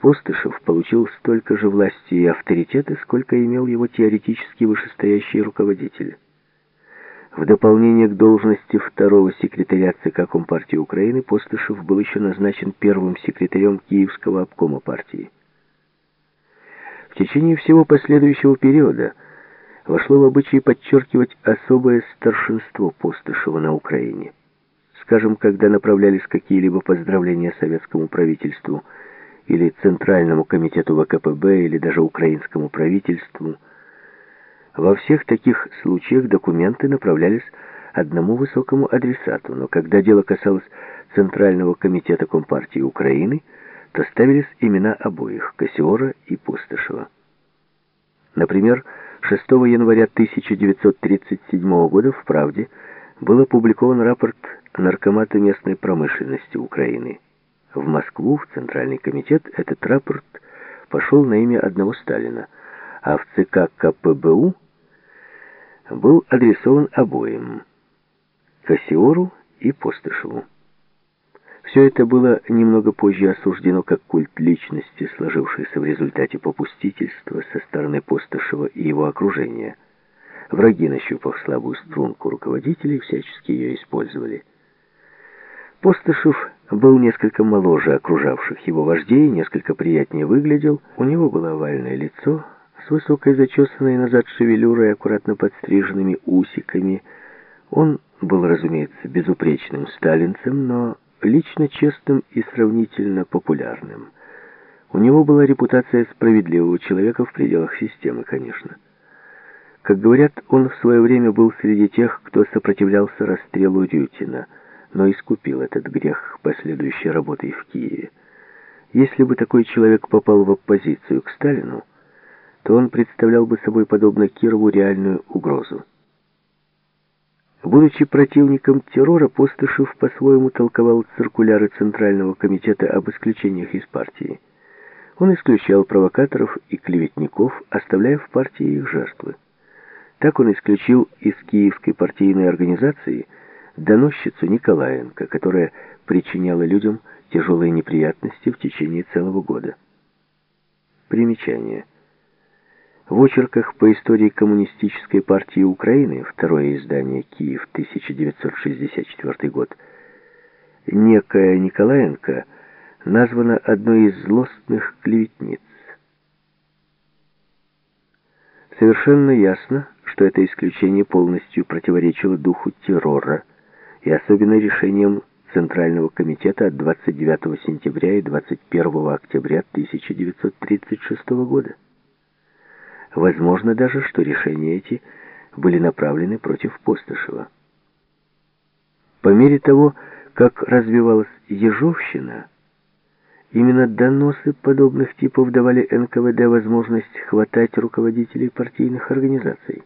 Постышев получил столько же власти и авторитета, сколько имел его теоретически вышестоящий руководитель. В дополнение к должности второго секретаря ЦК Компартии Украины Постышев был еще назначен первым секретарем Киевского обкома партии. В течение всего последующего периода вошло в обычай подчеркивать особое старшинство Постышева на Украине. Скажем, когда направлялись какие-либо поздравления советскому правительству – или Центральному комитету ВКПБ, или даже украинскому правительству. Во всех таких случаях документы направлялись одному высокому адресату, но когда дело касалось Центрального комитета Компартии Украины, то ставились имена обоих, Кассиора и Пустошева. Например, 6 января 1937 года в «Правде» был опубликован рапорт Наркомата местной промышленности Украины. В Москву, в Центральный комитет, этот рапорт пошел на имя одного Сталина, а в ЦК КПБУ был адресован обоим – Кассиору и Постышеву. Все это было немного позже осуждено как культ личности, сложившийся в результате попустительства со стороны Постышева и его окружения. Враги, нащупав слабую струнку руководителей, всячески ее использовали. Постышев был несколько моложе окружавших его вождей, несколько приятнее выглядел. У него было овальное лицо с высокой зачесанной назад шевелюрой, аккуратно подстриженными усиками. Он был, разумеется, безупречным сталинцем, но лично честным и сравнительно популярным. У него была репутация справедливого человека в пределах системы, конечно. Как говорят, он в свое время был среди тех, кто сопротивлялся расстрелу Рютина – но искупил этот грех последующей работой в Киеве. Если бы такой человек попал в оппозицию к Сталину, то он представлял бы собой, подобно Кирову, реальную угрозу. Будучи противником террора, Постышев по-своему толковал циркуляры Центрального комитета об исключениях из партии. Он исключал провокаторов и клеветников, оставляя в партии их жертвы. Так он исключил из киевской партийной организации – доносчицу Николаенко, которая причиняла людям тяжелые неприятности в течение целого года. Примечание. В очерках по истории Коммунистической партии Украины, второе издание «Киев, 1964 год», некая Николаенко названа одной из злостных клеветниц. Совершенно ясно, что это исключение полностью противоречило духу террора, и особенно решением Центрального комитета от 29 сентября и 21 октября 1936 года. Возможно даже, что решения эти были направлены против Постышева. По мере того, как развивалась Ежовщина, именно доносы подобных типов давали НКВД возможность хватать руководителей партийных организаций.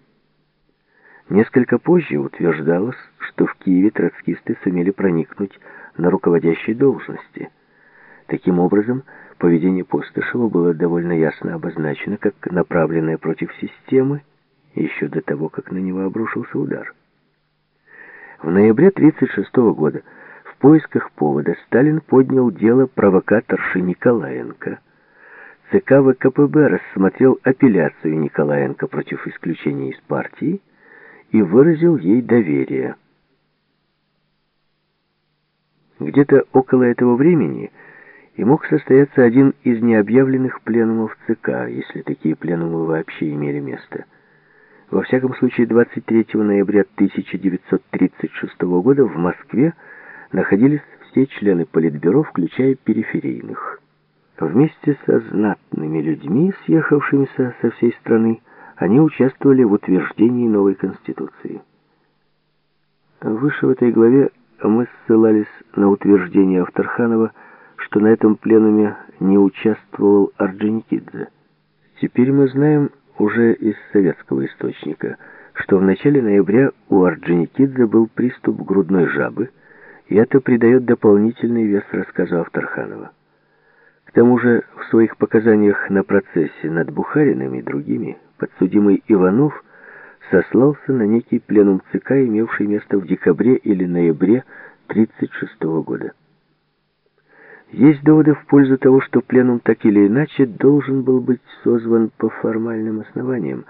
Несколько позже утверждалось, что в Киеве троцкисты сумели проникнуть на руководящие должности. Таким образом, поведение Постышева было довольно ясно обозначено как направленное против системы еще до того, как на него обрушился удар. В ноябре 1936 года в поисках повода Сталин поднял дело провокаторши Николаенко. ЦК ВКПБ рассмотрел апелляцию Николаенко против исключения из партии, и выразил ей доверие. Где-то около этого времени и мог состояться один из необъявленных пленумов ЦК, если такие пленумы вообще имели место. Во всяком случае, 23 ноября 1936 года в Москве находились все члены Политбюро, включая периферийных. Вместе со знатными людьми, съехавшимися со всей страны, они участвовали в утверждении новой Конституции. Выше в этой главе мы ссылались на утверждение Авторханова, что на этом пленуме не участвовал Орджоникидзе. Теперь мы знаем уже из советского источника, что в начале ноября у Орджоникидзе был приступ грудной жабы, и это придает дополнительный вес рассказу Авторханова. К тому же в своих показаниях на процессе над Бухариным и другими подсудимый Иванов сослался на некий пленум ЦК, имевший место в декабре или ноябре 1936 года. Есть доводы в пользу того, что пленум так или иначе должен был быть созван по формальным основаниям.